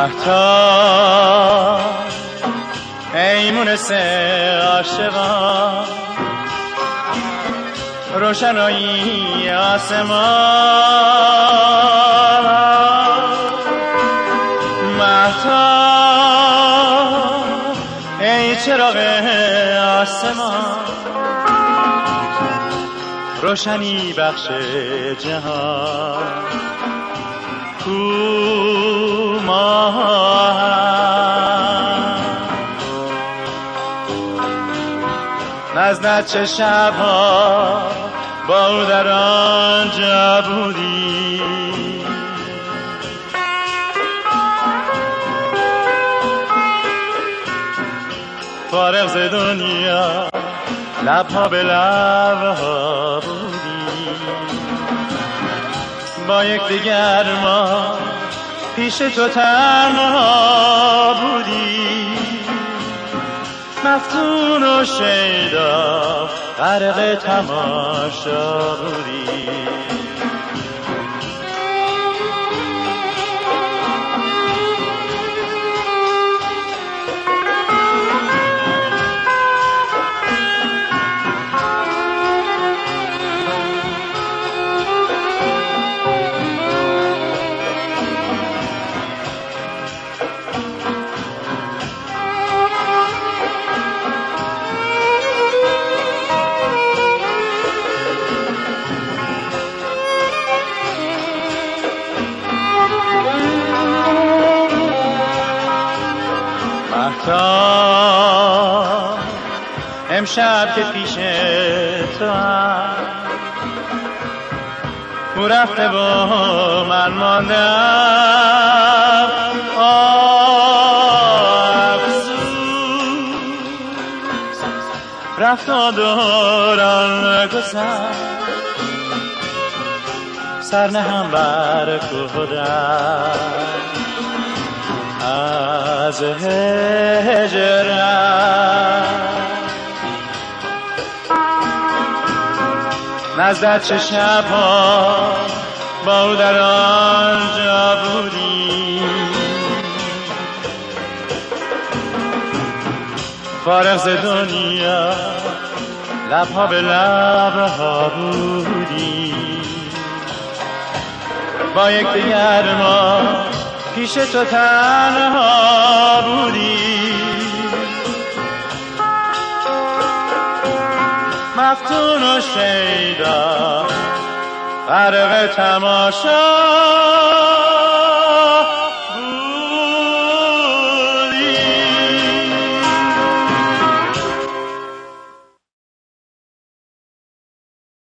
مهتا ای مونس عاشقان روشنایی آسمان. مهتا ای چراغ آسمان. روشنی بخش جهان. نزد چه شبها با او در آنجا بودی. فارغ ز دنیا لبها به لبها بودی. با یک دیگر ما پیش تو تنها بودی. مفتون و شیدا غرق تماشا بودی. مهتا امشب که پیش تو هم. او رفته و من ماندم رفت و دوران گذر سر نهم بر کودم از هجرم نزدت چه شبها با او در آنجا بودی؟ فارغ ز دنیا لبها به لبها بودی. با یک دیگر ما پیش تو تنها بودی. مفتون و شیدا غرق تماشا.